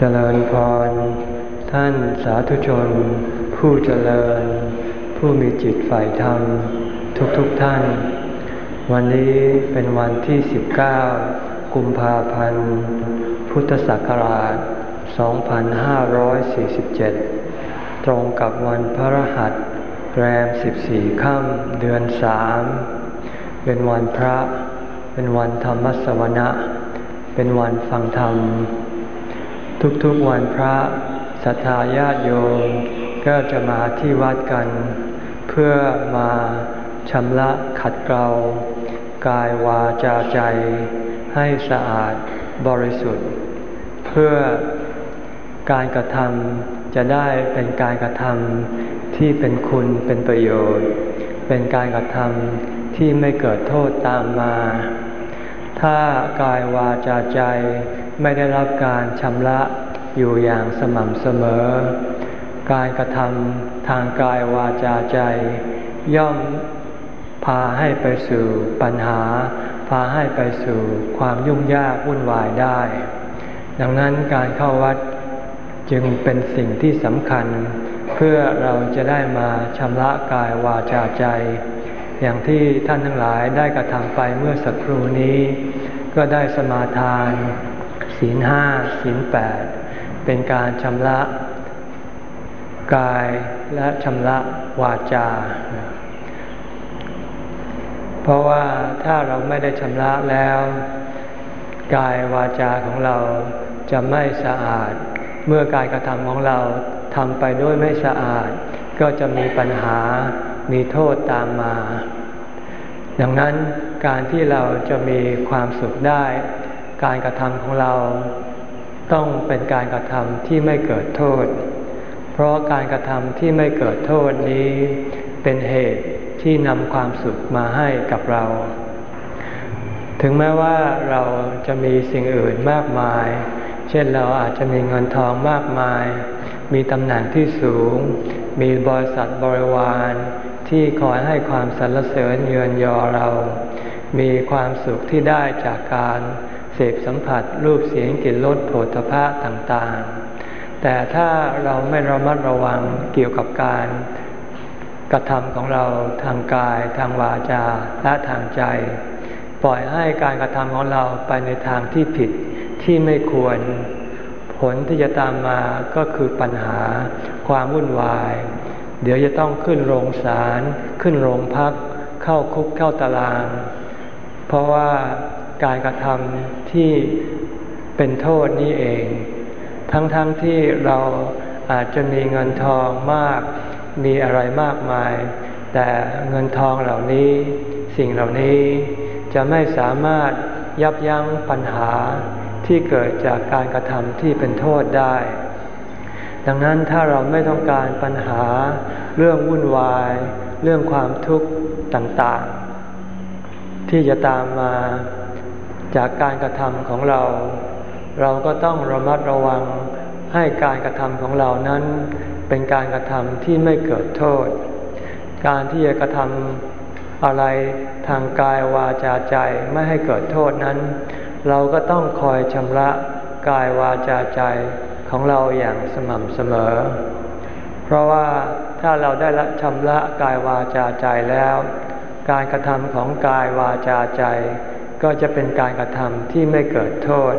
เจริญพร ท่านสาธุชน ผู้เจริญ ผู้มีจิตฝ่ายธรรม ทุกๆทท่าน วันนี้เป็นวันที่ 19 กุมภาพันธ์ พุทธศักราช 2547 ตรงกับวันพระรหัส แรม 14 ค่ำเดือน 3 เป็นวันพระ เป็นวันธรรมสวนะ เป็นวันฟังธรรม ทุกๆวันพระสัทธาญาติโยมก็จะมาที่วัดกัน เพื่อมาชำระขัดเกลากายวาจาใจให้สะอาดบริสุทธิ์ เพื่อการกระทำจะได้เป็นการกระทำที่เป็นคุณเป็นประโยชน์ เป็นการกระทำที่ไม่เกิดโทษตามมา ถ้ากายวาจาใจ ไม่ได้รับการชำระอยู่อย่างสม่ำเสมอ การกระทำทางกายวาจาใจ ย่อมพาให้ไปสู่ปัญหา พาให้ไปสู่ความยุ่งยากวุ่นวายได้ ดังนั้นการเข้าวัดจึงเป็นสิ่งที่สำคัญ เพื่อเราจะได้มาชำระกายวาจาใจ อย่างที่ท่านทั้งหลายได้กระทำไปเมื่อสักครู่นี้ ก็ได้สมาทาน ศีลห้าศีลแปดเป็นการชำระกายและชำระวาจา เพราะว่าถ้าเราไม่ได้ชำระแล้ว กายวาจาของเราจะไม่สะอาด เมื่อการกระทำของเราทำไปด้วยไม่สะอาด ก็จะมีปัญหามีโทษตามมา ดังนั้นการที่เราจะมีความสุขได้ การกระทำของเราต้องเป็นการกระทำที่ไม่เกิดโทษ เพราะการกระทำที่ไม่เกิดโทษนี้เป็นเหตุที่นำความสุขมาให้กับเรา ถึงแม้ว่าเราจะมีสิ่งอื่นมากมาย เช่นเราอาจจะมีเงินทองมากมาย มีตำแหน่งที่สูง มีบริษัทบริวารที่คอยให้ความสรรเสริญเยือนยอเรา มีความสุขที่ได้จากการ เสพสัมผัสรูปเสียงกลิ่นรสโผฏฐะต่างๆ แต่ถ้าเราไม่ระมัดระวังเกี่ยวกับการกระทำของเราทางกาย ทางวาจาและทางใจ ปล่อยให้การกระทำของเราไปในทางที่ผิดที่ไม่ควร ผลที่จะตามมาก็คือปัญหาความวุ่นวาย เดี๋ยวจะต้องขึ้นโรงศาลขึ้นโรงพัก เข้าคุกเข้าตาราง เพราะว่า การกระทำที่เป็นโทษนี้เอง ทั้งๆทที่เราอาจจะมีเงินทองมาก มีอะไรมากมาย แต่เงินทองเหล่านี้ สิ่งเหล่านี้จะไม่สามารถยับยั้งปัญหาที่เกิดจากการกระทำที่เป็นโทษได้ ดังนั้นถ้าเราไม่ต้องการปัญหาเรื่องวุ่นวาย เรื่องความทุกข์ต่างๆ ที่จะตามมา จากการกระทำของเรา เราก็ต้องระมัดระวังให้การกระทำของเรานั้น เป็นการกระทำที่ไม่เกิดโทษ การที่จะกระทำอะไรทางกายวาจาใจไม่ให้เกิดโทษนั้น เราก็ต้องคอยชำระกายวาจาใจของเราอย่างสม่ำเสมอ เพราะว่าถ้าเราได้ละชำระกายวาจาใจแล้ว การกระทำของกายวาจาใจ ก็จะเป็นการกระทำที่ไม่เกิดโทษ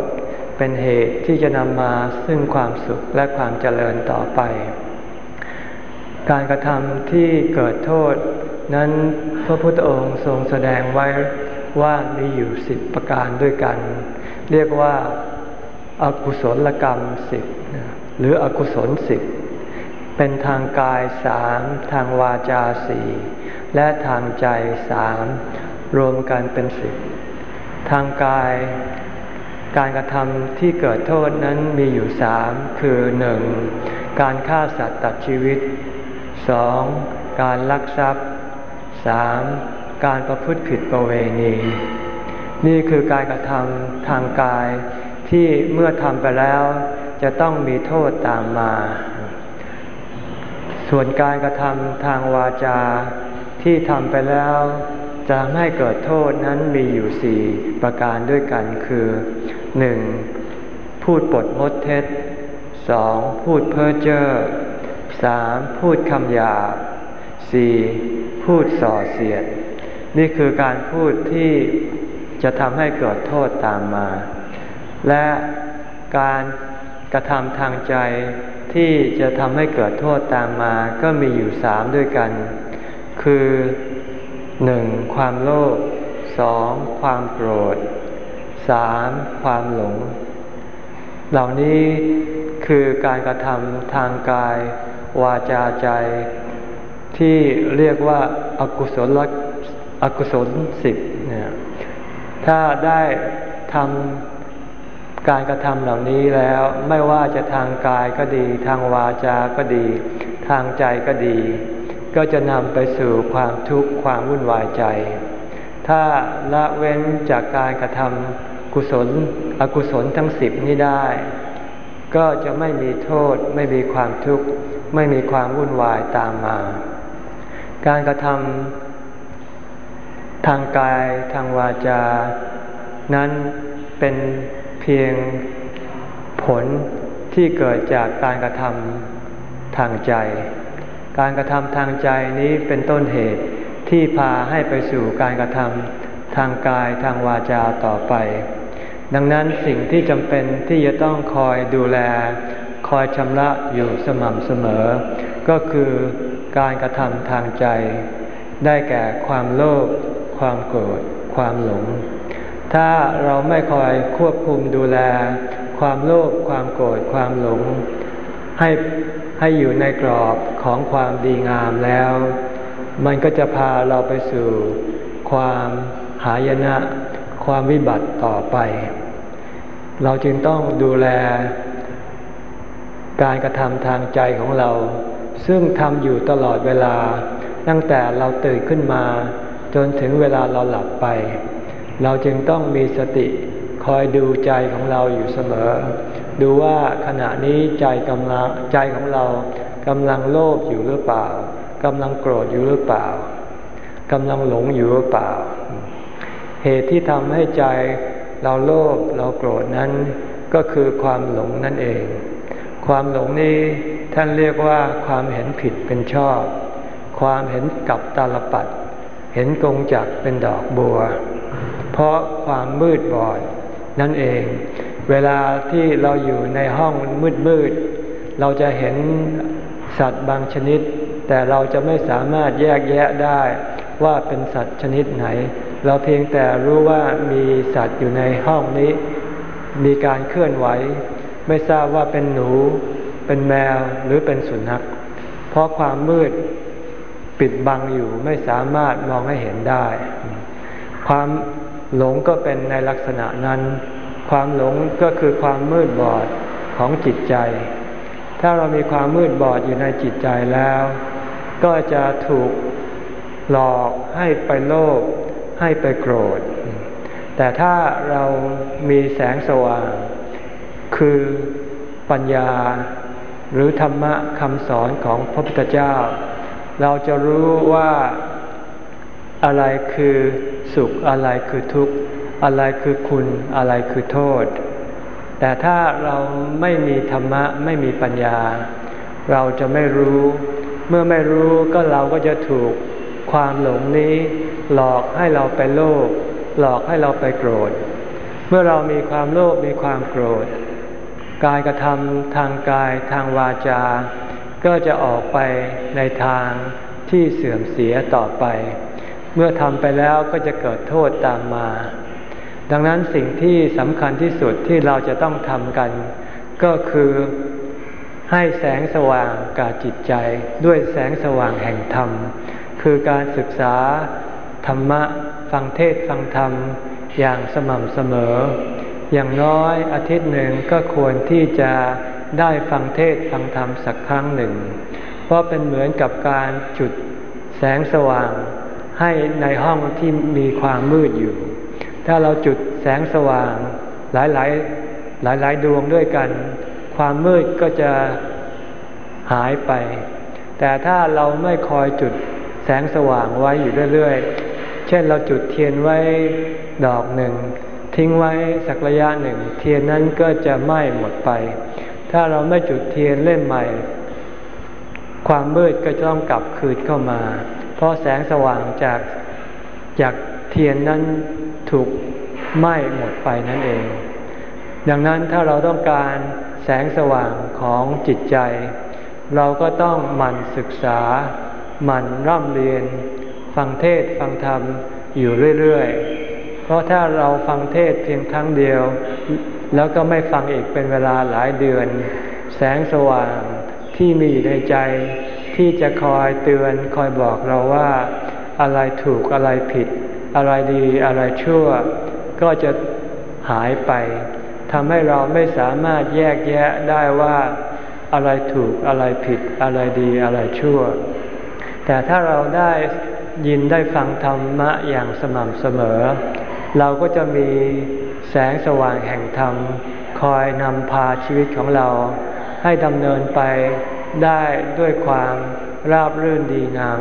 เป็นเหตุที่จะนำมาซึ่งความสุขและความเจริญต่อไป การกระทำที่เกิดโทษ นั้นพระพุทธองค์ทรงแสดงไว้ว่ามีอยู่สิบประการด้วยกัน เรียกว่าอากุศลกรรมสิบหรืออกุศลสิบเป็นทางกายสามทางวาจาสี่และทางใจสามรวมกันเป็นสิบ ทางกาย การกระทำที่เกิดโทษนั้นมีอยู่สามคือหนึ่งการฆ่าสัตว์ตัดชีวิตสองการลักทรัพย์สามการประพฤติผิดประเวณี นี่คือการกระทำทางกายที่เมื่อทำไปแล้วจะต้องมีโทษตามมา ส่วนการกระทำทางวาจาที่ทำไปแล้ว จะให้เกิดโทษนั้นมีอยู่สี่ประการด้วยกันคือหนึ่งพูดปดมดเท็จสองพูดเพ้อเจ้อสามพูดคำหยาบสี่พูดส่อเสียด นี่คือการพูดที่จะทำให้เกิดโทษตามมา และการกระทำทางใจที่จะทำให้เกิดโทษตามมา ก็มีอยู่สามด้วยกัน คือ หนึ่งความโลภสองความโกรธสามความหลง เหล่านี้คือการกระทำทางกายวาจาใจ ที่เรียกว่าอากุศลอกุศลสิบเนี่ยถ้าได้ทำการกระทำเหล่านี้แล้วไม่ว่าจะทางกายก็ดี ทางวาจาก็ดี ทางใจก็ดี ก็จะนำไปสู่ความทุกข์ความวุ่นวายใจ ถ้าละเว้นจากการกระทำกุศล อกุศลทั้งสิบนี้ได้ ก็จะไม่มีโทษ ไม่มีความทุกข์ ไม่มีความวุ่นวายตามมา การกระทำทางกายทางวาจา นั้นเป็นเพียงผลที่เกิดจากการกระทำทางใจ การกระทำทางใจนี้เป็นต้นเหตุที่พาให้ไปสู่การกระทำทางกายทางวาจาต่อไป ดังนั้นสิ่งที่จำเป็นที่จะต้องคอยดูแล คอยชำระอยู่สม่ำเสมอ ก็คือการกระทำทางใจ ได้แก่ความโลภความโกรธความหลง ถ้าเราไม่คอยควบคุมดูแล ความโลภความโกรธความหลง ให้ให้อยู่ในกรอบของความดีงามแล้ว มันก็จะพาเราไปสู่ความหายนะ ความวิบัติต่อไป เราจึงต้องดูแล การกระทำทางใจของเรา ซึ่งทำอยู่ตลอดเวลา ตั้งแต่เราตื่นขึ้นมา จนถึงเวลาเราหลับไป เราจึงต้องมีสติคอยดูใจของเราอยู่เสมอ ดูว่าขณะนี้ใจกำลังใจของเรากำลังโลภอยู่หรือเปล่ากำลังโกรธอยู่หรือเปล่ากำลังหลงอยู่หรือเปล่า เหตุที่ทำให้ใจเราโลภเราโกรธนั้นก็คือความหลงนั่นเอง ความหลงนี้ท่านเรียกว่าความเห็นผิดเป็นชอบ ความเห็นกับตาลปัด เห็นกงจักเป็นดอกบัว เพราะความมืดบอดนั่นเอง เวลาที่เราอยู่ในห้องมืดๆ เราจะเห็นสัตว์บางชนิด แต่เราจะไม่สามารถแยกแยะได้ว่าเป็นสัตว์ชนิดไหน เราเพียงแต่รู้ว่ามีสัตว์อยู่ในห้องนี้ มีการเคลื่อนไหว ไม่ทราบว่าเป็นหนู เป็นแมวหรือเป็นสุนัข เพราะความมืดปิดบังอยู่ไม่สามารถมองให้เห็นได้ ความหลงก็เป็นในลักษณะนั้น ความหลงก็คือความมืดบอดของจิตใจ ถ้าเรามีความมืดบอดอยู่ในจิตใจแล้ว ก็จะถูกหลอกให้ไปโลภให้ไปโกรธ แต่ถ้าเรามีแสงสว่าง คือปัญญาหรือธรรมะคำสอนของพระพุทธเจ้า เราจะรู้ว่าอะไรคือสุขอะไรคือทุกข์ อะไรคือคุณอะไรคือโทษ แต่ถ้าเราไม่มีธรรมะไม่มีปัญญา เราจะไม่รู้ เมื่อไม่รู้ก็เราก็จะถูกความหลงนี้ หลอกให้เราไปโลภหลอกให้เราไปโกรธ เมื่อเรามีความโลภมีความโกรธ กายกระทำทางกายทางวาจา ก็จะออกไปในทางที่เสื่อมเสียต่อไป เมื่อทำไปแล้วก็จะเกิดโทษตามมา ดังนั้นสิ่งที่สำคัญที่สุดที่เราจะต้องทำกัน ก็คือให้แสงสว่างกาจิตใจ ด้วยแสงสว่างแห่งธรรม คือการศึกษาธรรมะ ฟังเทศฟังธรรม อย่างสม่ำเสมอ อย่างน้อยอาทิตย์หนึ่งก็ควรที่จะได้ฟังเทศฟังธรรมสักครั้งหนึ่ง เพราะเป็นเหมือนกับการจุดแสงสว่าง ให้ในห้องที่มีความมืดอยู่ ถ้าเราจุดแสงสว่างหลายหลายหลายหลายดวงด้วยกัน ความมืดก็จะหายไป แต่ถ้าเราไม่คอยจุดแสงสว่างไว้อยู่เรื่อยๆ เช่นเราจุดเทียนไว้ดอกหนึ่ง ทิ้งไว้สักระยะหนึ่ง เทียนนั้นก็จะไหม้หมดไป ถ้าเราไม่จุดเทียนเล่มใหม่ ความมืดก็จะต้องกลับคืนเข้ามา เพราะแสงสว่างจากจากเทียนนั้น ถูกไหม้หมดไปนั่นเอง ดังนั้นถ้าเราต้องการแสงสว่างของจิตใจ เราก็ต้องหมั่นศึกษา หมั่นร่ำเรียน ฟังเทศฟังธรรมอยู่เรื่อย ๆ เพราะถ้าเราฟังเทศเพียงครั้งเดียว แล้วก็ไม่ฟังอีกเป็นเวลาหลายเดือน แสงสว่างที่มีอยู่ในใจ ที่จะคอยเตือนคอยบอกเราว่า อะไรถูกอะไรผิด อะไรดีอะไรชั่ว ก็จะหายไปทำให้เราไม่สามารถแยกแยะได้ว่าอะไรถูกอะไรผิดอะไรดีอะไรชั่ว แต่ถ้าเราได้ยินได้ฟังธรรมะอย่างสม่ำเสมอ เราก็จะมีแสงสว่างแห่งธรรม คอยนำพาชีวิตของเรา ให้ดำเนินไปได้ด้วยความราบรื่นดีงาม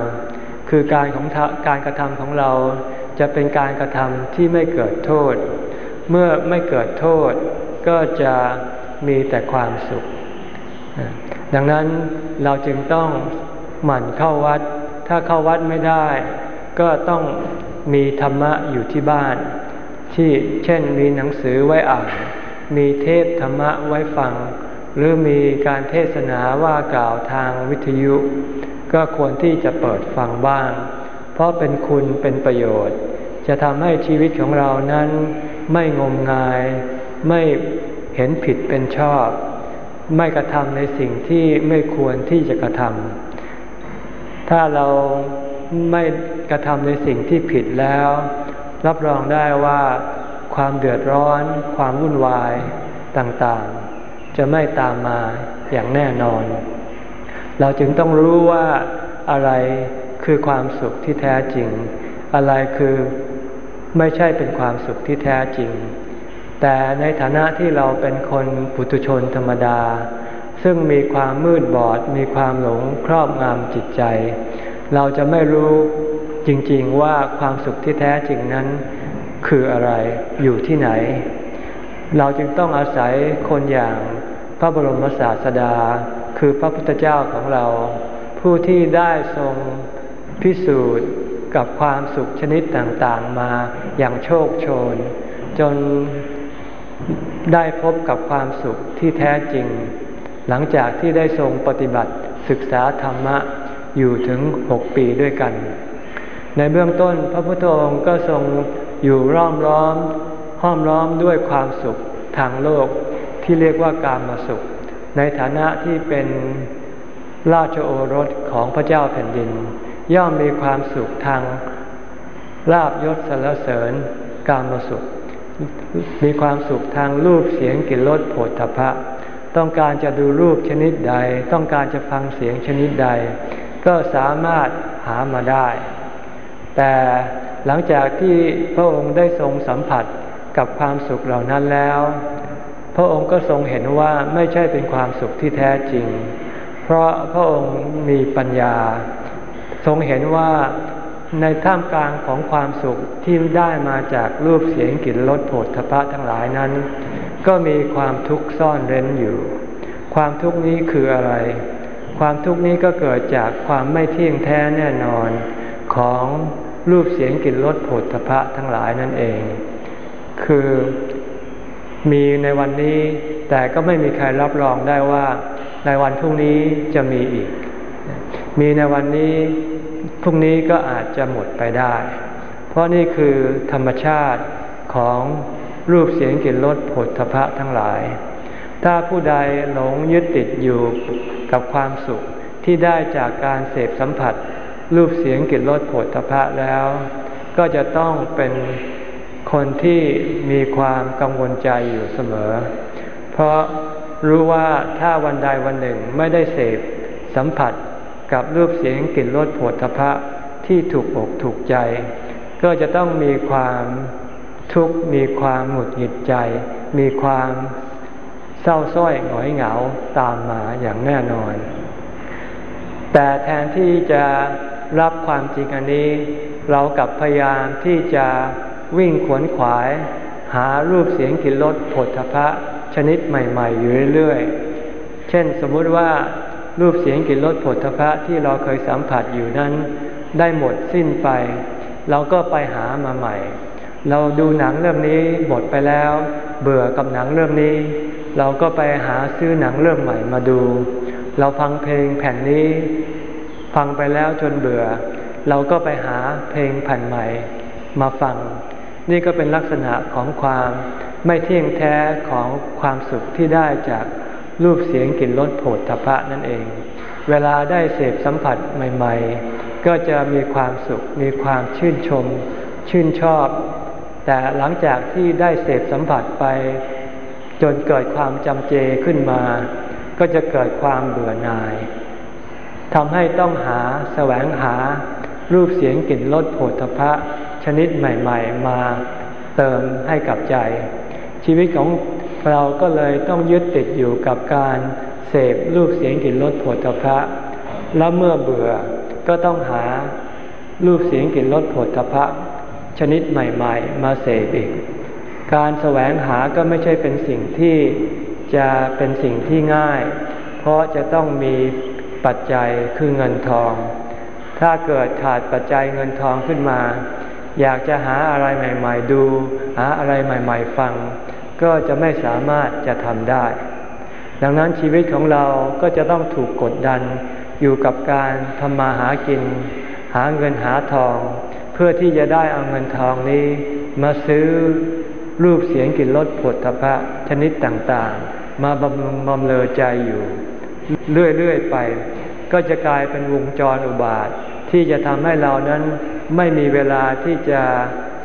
คือการของการกระทำของเรา จะเป็นการกระทำที่ไม่เกิดโทษ เมื่อไม่เกิดโทษ ก็จะมีแต่ความสุข ดังนั้นเราจึงต้องหมั่นเข้าวัด ถ้าเข้าวัดไม่ได้ ก็ต้องมีธรรมะอยู่ที่บ้าน ที่เช่นมีหนังสือไว้อ่าน มีเทพธรรมะไว้ฟัง หรือมีการเทศนาว่ากล่าวทางวิทยุ ก็ควรที่จะเปิดฟังบ้าง เพราะเป็นคุณเป็นประโยชน์ จะทำให้ชีวิตของเรานั้นไม่งมงาย ไม่เห็นผิดเป็นชอบ ไม่กระทำในสิ่งที่ไม่ควรที่จะกระทำถ้าเราไม่กระทำในสิ่งที่ผิดแล้ว รับรองได้ว่าความเดือดร้อน ความวุ่นวายต่างๆ จะไม่ตามมาอย่างแน่นอน เราจึงต้องรู้ว่าอะไร คือความสุขที่แท้จริง อะไรคือไม่ใช่เป็นความสุขที่แท้จริง แต่ในฐานะที่เราเป็นคนปุถุชนธรรมดา ซึ่งมีความมืดบอด มีความหลงครอบงำจิตใจ เราจะไม่รู้จริงๆว่าความสุขที่แท้จริงนั้น คืออะไรอยู่ที่ไหน เราจึงต้องอาศัยคนอย่างพระบรมศาสดา คือพระพุทธเจ้าของเรา ผู้ที่ได้ทรง พิสูจน์กับความสุขชนิดต่างๆมาอย่างโชคโชน จนได้พบกับความสุขที่แท้จริง หลังจากที่ได้ทรงปฏิบัติศึกษาธรรมะอยู่ถึงหกปีด้วยกัน ในเบื้องต้นพระพุทธองค์ก็ทรงอยู่ร้อมล้อม ห้อมล้อมด้วยความสุขทางโลกที่เรียกว่าการมาสุข ในฐานะที่เป็นราชโอรสของพระเจ้าแผ่นดิน ย่อมมีความสุขทางลาบยศสรรเสริญกามสุข มีความสุขทางรูปเสียงกลิ่นรสโผฏฐพะ ต้องการจะดูรูปชนิดใด ต้องการจะฟังเสียงชนิดใด ก็สามารถหามาได้ แต่หลังจากที่พระองค์ได้ทรงสัมผัสกับความสุขเหล่านั้นแล้ว พระองค์ก็ทรงเห็นว่าไม่ใช่เป็นความสุขที่แท้จริง เพราะพระองค์มีปัญญา ทรงเห็นว่าในท่ามกลางของความสุขที่ได้มาจากรูปเสียงกลิ่นรสโผฏฐพะทั้งหลายนั้น ก็มีความทุกข์ซ่อนเร้นอยู่ ความทุกข์นี้คืออะไร ความทุกข์นี้ก็เกิดจากความไม่เที่ยงแท้แน่นอนของรูปเสียงกลิ่นรสโผฏฐพะทั้งหลายนั่นเอง คือมีในวันนี้แต่ก็ไม่มีใครรับรองได้ว่า ในวันพรุ่งนี้จะมีอีก มีในวันนี้พรุ่งนี้ก็อาจจะหมดไปได้ เพราะนี่คือธรรมชาติของรูปเสียงกลิ่นรสผลทพะทั้งหลาย ถ้าผู้ใดหลงยึดติดอยู่กับความสุขที่ได้จากการเสพสัมผัส รูปเสียงกลิ่นรสผลทพะแล้ว ก็จะต้องเป็นคนที่มีความกังวลใจอยู่เสมอ เพราะรู้ว่าถ้าวันใดวันหนึ่งไม่ได้เสพสัมผัส กับรูปเสียงกลิ่นรสผดทพะที่ถูกอกถูกใจ ก็จะต้องมีความทุกข์มีความหงุดหงิดใจ มีความเศร้าส้อยหงอยเหงาตามมาอย่างแน่นอน แต่แทนที่จะรับความจริงอันนี้ เรากับพยายามที่จะวิ่งขวนขวาย หารูปเสียงกลิ่นรสผลทพะชนิดใหม่ ๆ อยู่เรื่อยๆ เช่นสมมุติว่า รูปเสียงกลิ่นรสผลทพะที่เราเคยสัมผัสอยู่นั้น ได้หมดสิ้นไป เราก็ไปหามาใหม่ เราดูหนังเรื่องนี้หมดไปแล้ว เบื่อกับหนังเรื่องนี้ เราก็ไปหาซื้อหนังเรื่องใหม่มาดู เราฟังเพลงแผ่นนี้ ฟังไปแล้วจนเบื่อ เราก็ไปหาเพลงแผ่นใหม่มาฟัง นี่ก็เป็นลักษณะของความไม่เที่ยงแท้ของความสุขที่ได้จาก รูปเสียงกลิ่นรสโผฏฐพะนั่นเอง เวลาได้เสพสัมผัสใหม่ ๆ ก็จะมีความสุข มีความชื่นชม ชื่นชอบ แต่หลังจากที่ได้เสพสัมผัสไป จนเกิดความจำเจขึ้นมา ก็จะเกิดความเบื่อหน่ายทำให้ต้องหาแสวงหา รูปเสียงกลิ่นรสโผฏฐพะชนิดใหม่ ๆ มาเติมให้กับใจ ชีวิตของ เราก็เลยต้องยึดติดอยู่กับการเสพรูปเสียงกลิ่นรสผลตภะแล้วเมื่อเบื่อก็ต้องหารูปเสียงกลิ่นรสผลตภะชนิดใหม่ ๆ มาเสพอีก การแสวงหาก็ไม่ใช่เป็นสิ่งที่จะเป็นสิ่งที่ง่าย เพราะจะต้องมีปัจจัยคือเงินทอง ถ้าเกิดขาดปัจจัยเงินทองขึ้นมา อยากจะหาอะไรใหม่ ๆ ดู หาอะไรใหม่ ๆ ฟัง ก็จะไม่สามารถจะทำได้ ดังนั้นชีวิตของเราก็จะต้องถูกกดดันอยู่กับการทำมาหากิน หาเงินหาทอง เพื่อที่จะได้เอาเงินทองนี้ มาซื้อรูปเสียงกลิ่นรสผลทพะชนิดต่างๆ มาบำรุงบำเลอใจอยู่ เรื่อยๆไป ก็จะกลายเป็นวงจรอุบาท ที่จะทำให้เรานั้นไม่มีเวลาที่จะ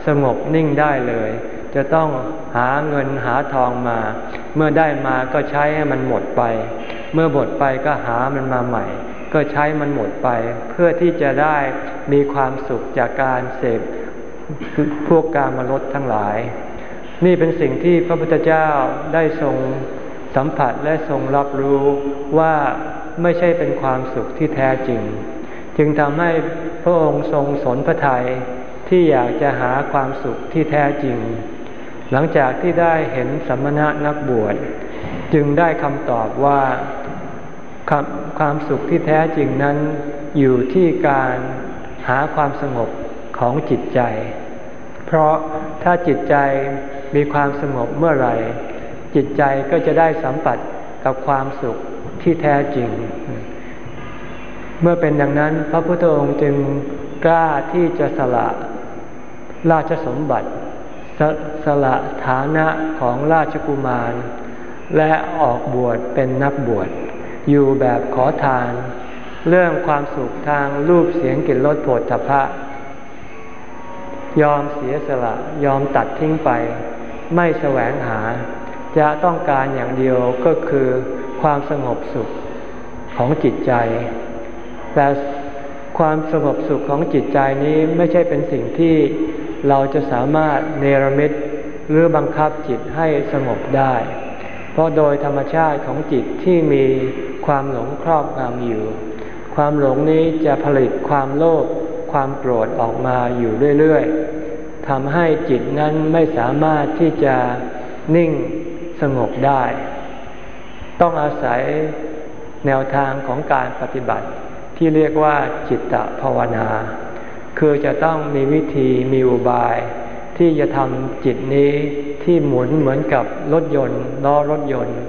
สงบนิ่งได้เลย จะต้องหาเงินหาทองมา เมื่อได้มาก็ใช้ให้มันหมดไป เมื่อหมดไปก็หามันมาใหม่ ก็ใช้มันหมดไป เพื่อที่จะได้มีความสุขจากการเสพพวกการมลดทั้งหลาย นี่เป็นสิ่งที่พระพุทธเจ้าได้ทรงสัมผัสและทรงรับรู้ว่าไม่ใช่เป็นความสุขที่แท้จริง จึงทำให้พระองค์ทรงสนพระทัยที่อยากจะหาความสุขที่แท้จริง หลังจากที่ได้เห็นสมณะนักบวชจึงได้คำตอบว่าความสุขที่แท้จริงนั้นอยู่ที่การหาความสงบของจิตใจ เพราะถ้าจิตใจมีความสงบเมื่อไหร่ จิตใจก็จะได้สัมผัสกับความสุขที่แท้จริง เมื่อเป็นดังนั้น พระพุทธองค์จึงกล้าที่จะสละราชสมบัติ สสละฐานะของราชกุมาร และออกบวชเป็นนักบวช อยู่แบบขอทาน เรื่องความสุขทางรูปเสียงกลิ่นรสโผฏฐพะ ยอมเสียสละยอมตัดทิ้งไป ไม่แสวงหา จะต้องการอย่างเดียวก็คือความสงบสุขของจิตใจ แต่ความสงบสุขของจิตใจนี้ไม่ใช่เป็นสิ่งที่ เราจะสามารถเนรมิตหรือบังคับจิตให้สงบได้ เพราะโดยธรรมชาติของจิตที่มีความหลงครอบงำอยู่ ความหลงนี้จะผลิตความโลภความโกรธออกมาอยู่เรื่อยๆทำให้จิตนั้นไม่สามารถที่จะนิ่งสงบได้ ต้องอาศัยแนวทางของการปฏิบัติที่เรียกว่าจิตตภาวนา คือจะต้องมีวิธีมีอุบาย ที่จะทำจิตนี้ที่หมุนเหมือนกับรถยนต์ล้อรถยนต์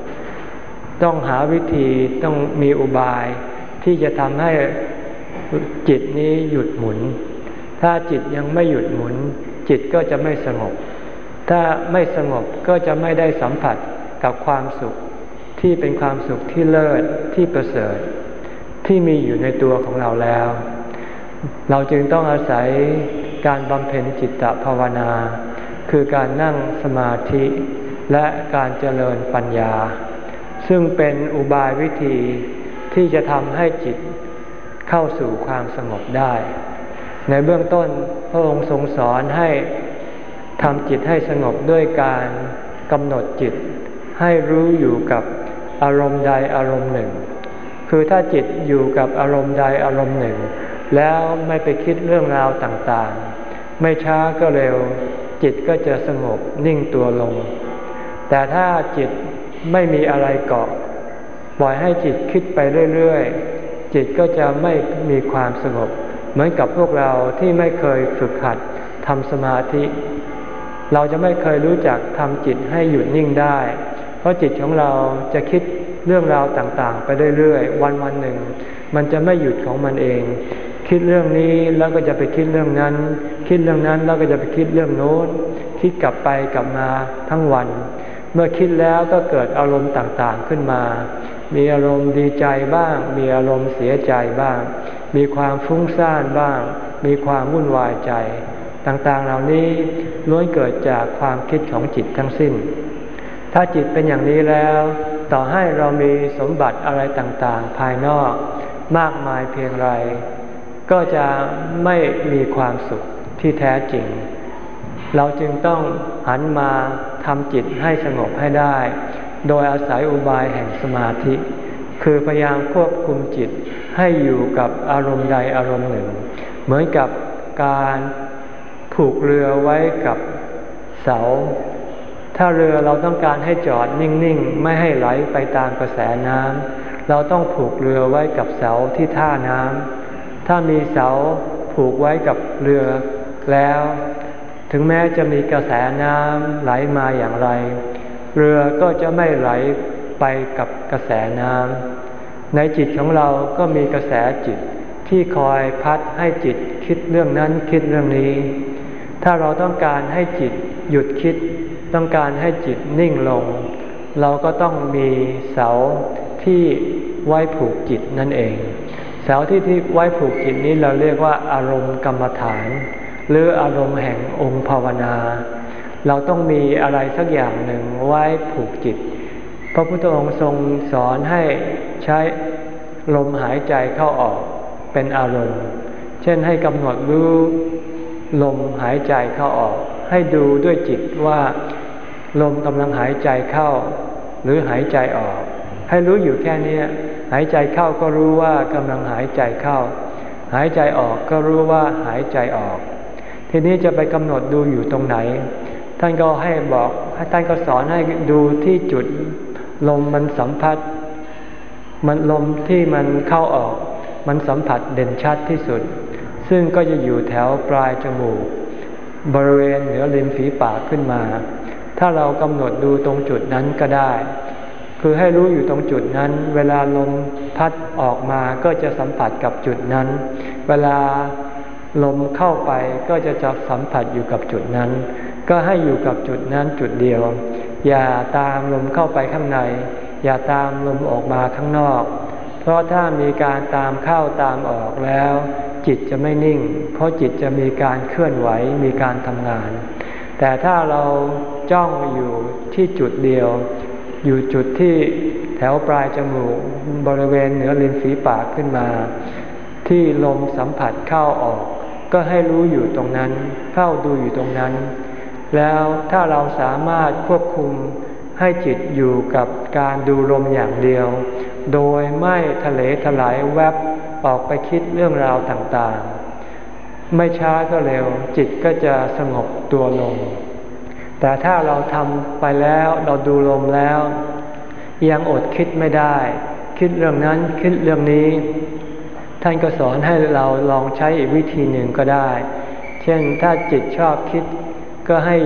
ต้องหาวิธีต้องมีอุบาย ที่จะทำให้จิตนี้หยุดหมุน ถ้าจิตยังไม่หยุดหมุน จิตก็จะไม่สงบ ถ้าไม่สงบก็จะไม่ได้สัมผัสกับความสุขที่เป็นความสุขที่เลิศที่ประเสริฐ ที่มีอยู่ในตัวของเราแล้ว เราจึงต้องอาศัยการบำเพ็ญจิตตภาวนา คือการนั่งสมาธิและการเจริญปัญญา ซึ่งเป็นอุบายวิธีที่จะทำให้จิตเข้าสู่ความสงบได้ ในเบื้องต้นพระองค์ทรงสอนให้ทำจิตให้สงบด้วยการกำหนดจิตให้รู้อยู่กับอารมณ์ใดอารมณ์หนึ่ง คือถ้าจิตอยู่กับอารมณ์ใดอารมณ์หนึ่ง แล้วไม่ไปคิดเรื่องราวต่างๆ ไม่ช้าก็เร็ว จิตก็จะสงบนิ่งตัวลง แต่ถ้าจิตไม่มีอะไรเกาะปล่อยให้จิตคิดไปเรื่อยๆ จิตก็จะไม่มีความสงบ เหมือนกับพวกเราที่ไม่เคยฝึกหัดทำสมาธิ เราจะไม่เคยรู้จักทำจิตให้หยุดนิ่งได้ เพราะจิตของเราจะคิดเรื่องราวต่างๆ ไปเรื่อยๆ วันวันหนึ่ง มันจะไม่หยุดของมันเอง คิดเรื่องนี้แล้วก็จะไปคิดเรื่องนั้น คิดเรื่องนั้นแล้วก็จะไปคิดเรื่องโน้นคิดกลับไปกลับมาทั้งวัน เมื่อคิดแล้วก็เกิดอารมณ์ต่างๆขึ้นมา มีอารมณ์ดีใจบ้าง มีอารมณ์เสียใจบ้าง มีความฟุ้งซ่านบ้าง มีความวุ่นวายใจ ต่างๆเหล่านี้ล้วนเกิดจากความคิดของจิตทั้งสิ้น ถ้าจิตเป็นอย่างนี้แล้ว ต่อให้เรามีสมบัติอะไรต่างๆ ภายนอก มากมายเพียงไร ก็จะไม่มีความสุขที่แท้จริง เราจึงต้องหันมาทำจิตให้สงบให้ได้ โดยอาศัยอุบายแห่งสมาธิ คือพยายามควบคุมจิตให้อยู่กับอารมณ์ใดอารมณ์หนึ่ง เหมือนกับการผูกเรือไว้กับเสา ถ้าเรือเราต้องการให้จอดนิ่งๆ ไม่ให้ไหลไปตามกระแสน้ำเราต้องผูกเรือไว้กับเสาที่ท่าน้ำ ถ้ามีเสาผูกไว้กับเรือแล้ว ถึงแม้จะมีกระแสน้ำไหลมาอย่างไร เรือก็จะไม่ไหลไปกับกระแสน้ำในจิตของเราก็มีกระแสจิตที่คอยพัดให้จิตคิดเรื่องนั้นคิดเรื่องนี้ ถ้าเราต้องการให้จิตหยุดคิด ต้องการให้จิตนิ่งลง เราก็ต้องมีเสาที่ไว้ผูกจิตนั่นเอง เสาที่ที่ไว้ผูกจิตนี้เราเรียกว่าอารมณ์กรรมฐาน หรืออารมณ์แห่งองค์ภาวนา เราต้องมีอะไรสักอย่างหนึ่งไว้ผูกจิต พระพุทธองค์ทรงสอนให้ใช้ลมหายใจเข้าออกเป็นอารมณ์ เช่นให้กำหนดรู้ลมหายใจเข้าออก ให้ดูด้วยจิตว่าลมกำลังหายใจเข้า หรือหายใจออก ให้รู้อยู่แค่นี้ หายใจเข้าก็รู้ว่ากำลังหายใจเข้า หายใจออกก็รู้ว่าหายใจออก ทีนี้จะไปกำหนดดูอยู่ตรงไหน ท่านก็ให้บอกท่านก็สอนให้ดูที่จุดลมมันสัมผัส มันลมที่มันเข้าออก มันสัมผัสเด่นชัดที่สุด ซึ่งก็จะอยู่แถวปลายจมูก บริเวณเหนือริมฝีปากขึ้นมา ถ้าเรากำหนดดูตรงจุดนั้นก็ได้ คือให้รู้อยู่ตรงจุดนั้น เวลาลมพัดออกมาก็จะสัมผัสกับจุดนั้น เวลาลมเข้าไปก็จะจะสัมผัสอยู่กับจุดนั้น ก็ให้อยู่กับจุดนั้นจุดเดียว อย่าตามลมเข้าไปข้างใน อย่าตามลมออกมาข้างนอก เพราะถ้ามีการตามเข้าตามออกแล้ว จิตจะไม่นิ่ง เพราะจิตจะมีการเคลื่อนไหวมีการทำงาน แต่ถ้าเราจ้องอยู่ที่จุดเดียว อยู่จุดที่แถวปลายจมูกบริเวณเหนือริมฝีปากขึ้นมา ที่ลมสัมผัสเข้าออก ก็ให้รู้อยู่ตรงนั้นเข้าดูอยู่ตรงนั้น แล้วถ้าเราสามารถควบคุมให้จิตอยู่กับการดูลมอย่างเดียว โดยไม่ทะเลถลายแวบออกไปคิดเรื่องราวต่างๆ ไม่ช้าก็เร็วจิตก็จะสงบตัวลง แต่ถ้าเราทำไปแล้วเราดูลมแล้ว ยังอดคิดไม่ได้ คิดเรื่องนั้นคิดเรื่องนี้ ท่านก็สอนให้เราลองใช้อีกวิธีหนึ่งก็ได้ เช่นถ้าจิตชอบคิดก็ให้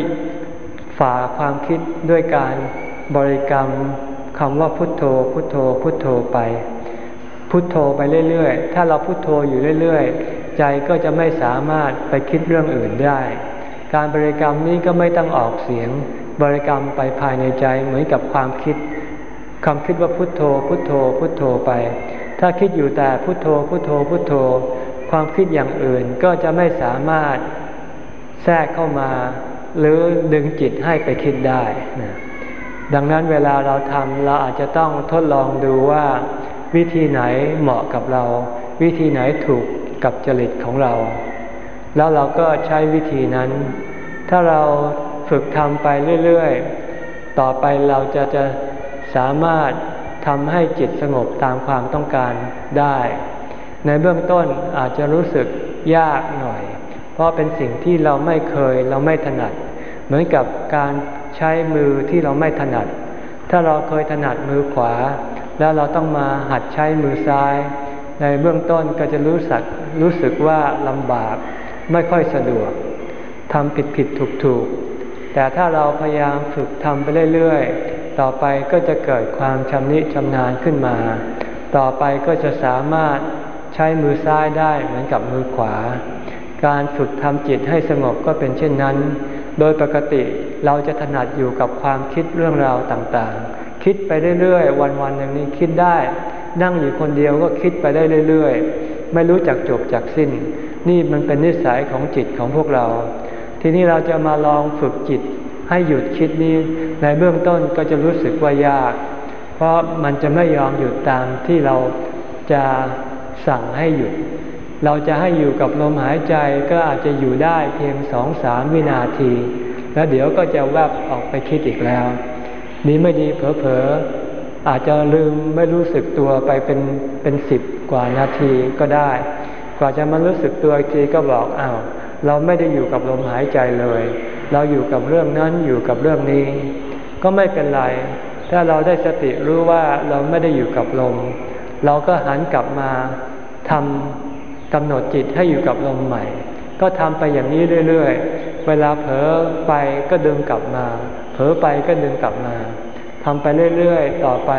ฝ่าความคิดด้วยการบริกรรมคำว่าพุทโธ พุทโธ พุทโธไป พุทโธไปเรื่อย ๆ ถ้าเราพุทโธอยู่เรื่อย ๆ ใจก็จะไม่สามารถไปคิดเรื่องอื่นได้ การบริกรรมนี้ก็ไม่ต้องออกเสียง บริกรรมไปภายในใจเหมือนกับความคิดความคิดว่าพุทโธ พุทโธ พุทโธไป ถ้าคิดอยู่แต่พุทโธ พุทโธ พุทโธ ความคิดอย่างอื่นก็จะไม่สามารถแทรกเข้ามา หรือดึงจิตให้ไปคิดได้นะดังนั้นเวลาเราทำเราอาจจะต้องทดลองดูว่า วิธีไหนเหมาะกับเรา วิธีไหนถูกกับจริตของเรา แล้วเราก็ใช้วิธีนั้น ถ้าเราฝึกทำไปเรื่อยๆ ต่อไปเราจะจะสามารถทำให้จิตสงบตามความต้องการได้ ในเบื้องต้นอาจจะรู้สึกยากหน่อย เพราะเป็นสิ่งที่เราไม่เคยเราไม่ถนัด เหมือนกับการใช้มือที่เราไม่ถนัด ถ้าเราเคยถนัดมือขวา แล้วเราต้องมาหัดใช้มือซ้าย ในเบื้องต้นก็จะรู้สึกรู้สึกว่าลำบาก ไม่ค่อยสะดวกทำผิดผิดถูกถูกแต่ถ้าเราพยายามฝึกทำไปเรื่อยๆ ต่อไปก็จะเกิดความชำนิชำนาญขึ้นมา ต่อไปก็จะสามารถใช้มือซ้ายได้เหมือนกับมือขวา การฝึกทำจิตให้สงบก็เป็นเช่นนั้น โดยปกติเราจะถนัดอยู่กับความคิดเรื่องราวต่างๆ คิดไปเรื่อยๆ วันๆอย่างนี้คิดได้ นั่งอยู่คนเดียวก็คิดไปได้เรื่อยๆ ไม่รู้จักจบจักสิ้น นี่มันเป็นนิสัยของจิตของพวกเรา ทีนี้เราจะมาลองฝึกจิตให้หยุดคิดนี้ ในเบื้องต้นก็จะรู้สึกว่ายาก เพราะมันจะไม่ยอมหยุดตามที่เราจะสั่งให้หยุด เราจะให้อยู่กับลมหายใจก็อาจจะอยู่ได้เพียงสองสามวินาที แล้วเดี๋ยวก็จะแวบออกไปคิดอีกแล้วนี้ไม่ดีเผลอๆอาจจะลืมไม่รู้สึกตัวไปเป็นเป็นสิบกว่านาทีก็ได้ กว่าจะมารู้สึกตัวอีกทีก็บอกอ้าวเราไม่ได้อยู่กับลมหายใจเลย เราอยู่กับเรื่องนั้นอยู่กับเรื่องนี้ ก็ไม่เป็นไร ถ้าเราได้สติรู้ว่าเราไม่ได้อยู่กับลม เราก็หันกลับมาทำกำหนดจิตให้อยู่กับลมใหม่ ก็ทำไปอย่างนี้เรื่อยๆ เวลาเผลอไปก็ดึงกลับมา เผลอไปก็ดึงกลับมาทำไปเรื่อยๆ ต่อไป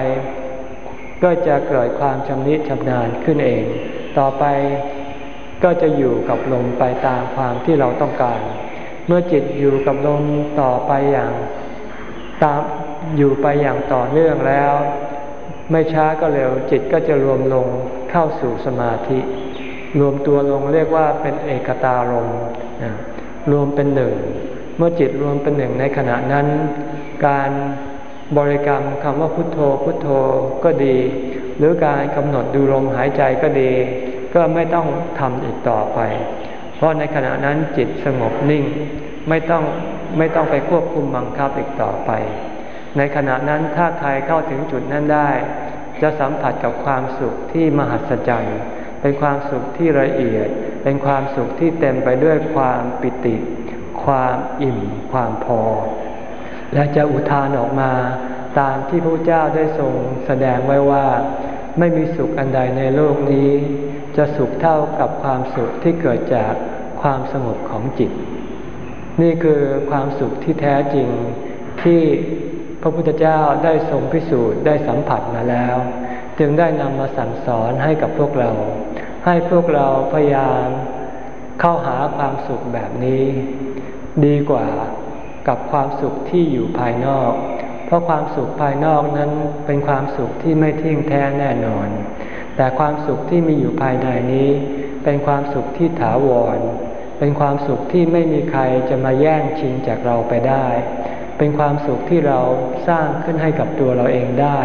ก็จะเกิดความชำนิชำนาญขึ้นเอง ต่อไป ก็จะอยู่กับลมไปตามความที่เราต้องการ เมื่อจิตอยู่กับลมต่อไปอย่างตามอยู่ไปอย่างต่อเนื่องแล้ว ไม่ช้าก็เร็วจิตก็จะรวมลงเข้าสู่สมาธิ รวมตัวลงเรียกว่าเป็นเอกตารมรวมเป็นหนึ่ง เมื่อจิตรวมเป็นหนึ่งในขณะนั้น การบริกรรมคำว่าพุทโธพุทโธก็ดี หรือการกำหนดดูลมหายใจก็ดี ก็ไม่ต้องทำอีกต่อไป เพราะในขณะนั้นจิตสงบนิ่ง ไม่ต้องไม่ต้องไปควบคุมบังคับอีกต่อไป ในขณะนั้นถ้าใครเข้าถึงจุดนั้นได้ จะสัมผัสกับความสุขที่มหัศจรรย์ เป็นความสุขที่ละเอียด เป็นความสุขที่เต็มไปด้วยความปิติ ความอิ่ม ความพอ และจะอุทานออกมาตามที่พระเจ้าได้ทรงแสดงไว้ว่า ไม่มีสุขอันใดในโลกนี้ จะสุขเท่ากับความสุขที่เกิดจากความสงบของจิต นี่คือความสุขที่แท้จริงที่พระพุทธเจ้าได้ทรงพิสูจน์ได้สัมผัสมาแล้ว จึงได้นำมาสั่งสอนให้กับพวกเรา ให้พวกเราพยายามเข้าหาความสุขแบบนี้ ดีกว่ากับความสุขที่อยู่ภายนอก เพราะความสุขภายนอกนั้นเป็นความสุขที่ไม่เที่ยงแท้แน่นอน แต่ความสุขที่มีอยู่ภายในนี้ เป็นความสุขที่ถาวร เป็นความสุขที่ไม่มีใครจะมาแย่งชิงจากเราไปได้ เป็นความสุขที่เราสร้างขึ้นให้กับตัวเราเองได้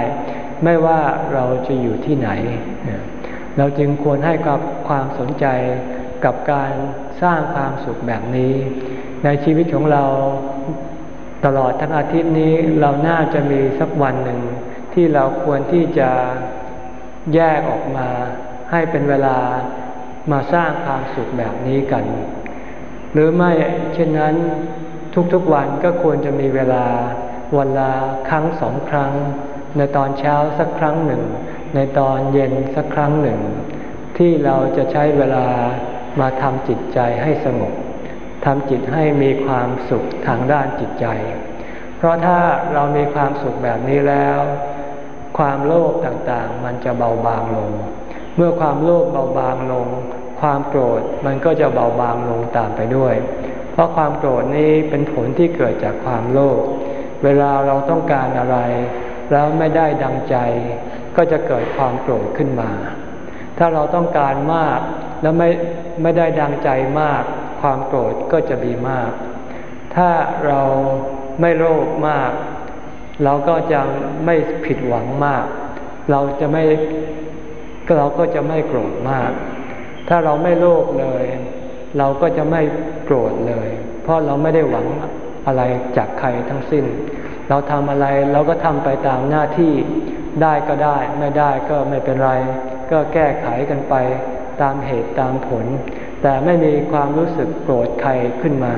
ไม่ว่าเราจะอยู่ที่ไหน เราจึงควรให้กับความสนใจกับการสร้างความสุขแบบนี้ ในชีวิตของเราตลอดทั้งอาทิตย์นี้เราน่าจะมีสักวันหนึ่งที่เราควรที่จะ แยกออกมาให้เป็นเวลามาสร้างความสุขแบบนี้กัน หรือไม่เช่นนั้นทุกๆวันก็ควรจะมีเวลาวันละครั้งสองครั้ง ในตอนเช้าสักครั้งหนึ่ง ในตอนเย็นสักครั้งหนึ่ง ที่เราจะใช้เวลามาทำจิตใจให้สงบทำจิตให้มีความสุขทางด้านจิตใจ เพราะถ้าเรามีความสุขแบบนี้แล้ว ความโลภต่างๆ มันจะเบาบางลง เมื่อความโลภเบาบางลง ความโกรธมันก็จะเบาบางลงตามไปด้วย เพราะความโกรธนี้เป็นผลที่เกิดจากความโลภ เวลาเราต้องการอะไร แล้วไม่ได้ดังใจ ก็จะเกิดความโกรธขึ้นมา ถ้าเราต้องการมากแล้วไม่ไม่ได้ดังใจมาก ความโกรธก็จะมีมาก ถ้าเราไม่โลภมาก เราก็จะไม่ผิดหวังมาก เราจะไม่เราก็จะไม่โกรธมาก ถ้าเราไม่โลภเลย เราก็จะไม่โกรธเลย เพราะเราไม่ได้หวังอะไรจากใครทั้งสิ้น เราทำอะไรเราก็ทำไปตามหน้าที่ได้ก็ได้ ไม่ได้ก็ไม่เป็นไร ก็แก้ไขกันไปตามเหตุตามผล แต่ไม่มีความรู้สึกโกรธใครขึ้นมา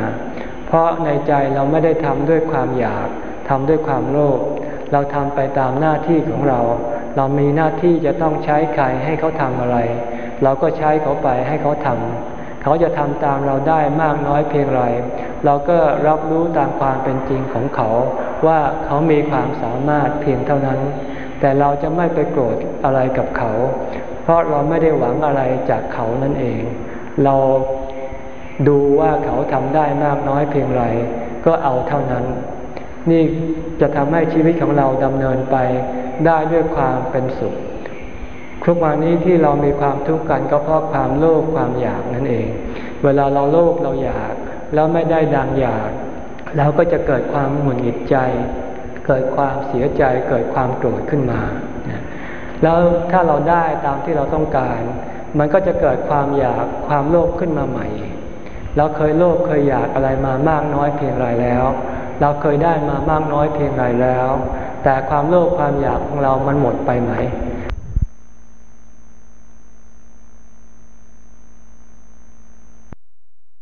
เพราะในใจเราไม่ได้ทำด้วยความอยาก ทำด้วยความโลภเราทำไปตามหน้าที่ของเรา เรามีหน้าที่จะต้องใช้ใครให้เขาทำอะไร เราก็ใช้เขาไปให้เขาทำเขาจะทำตามเราได้มากน้อยเพียงไร เราก็รับรู้ตามความเป็นจริงของเขา ว่าเขามีความสามารถเพียงเท่านั้น แต่เราจะไม่ไปโกรธอะไรกับเขา เพราะเราไม่ได้หวังอะไรจากเขานั่นเอง เราดูว่าเขาทำได้มากน้อยเพียงไร ก็เอาเท่านั้น นี่จะทำให้ชีวิตของเราดำเนินไปได้ด้วยความเป็นสุข ทุกวันนี้ที่เรามีความทุกข์กันก็เพราะความโลภความอยากนั่นเอง เวลาเราโลภเราอยาก แล้วไม่ได้ดังอยากเราก็จะเกิดความหงุดหงิดใจ เกิดความเสียใจ เกิดความโกรธขึ้นมา แล้วถ้าเราได้ตามที่เราต้องการ มันก็จะเกิดความอยากความโลภขึ้นมาใหม่ เราเคยโลภเคยอยากอะไรมามากน้อยเพียงไรแล้ว เราเคยได้มามากน้อยเพียงไรแล้ว แต่ความโลภความอยากของเรามันหมดไปไหม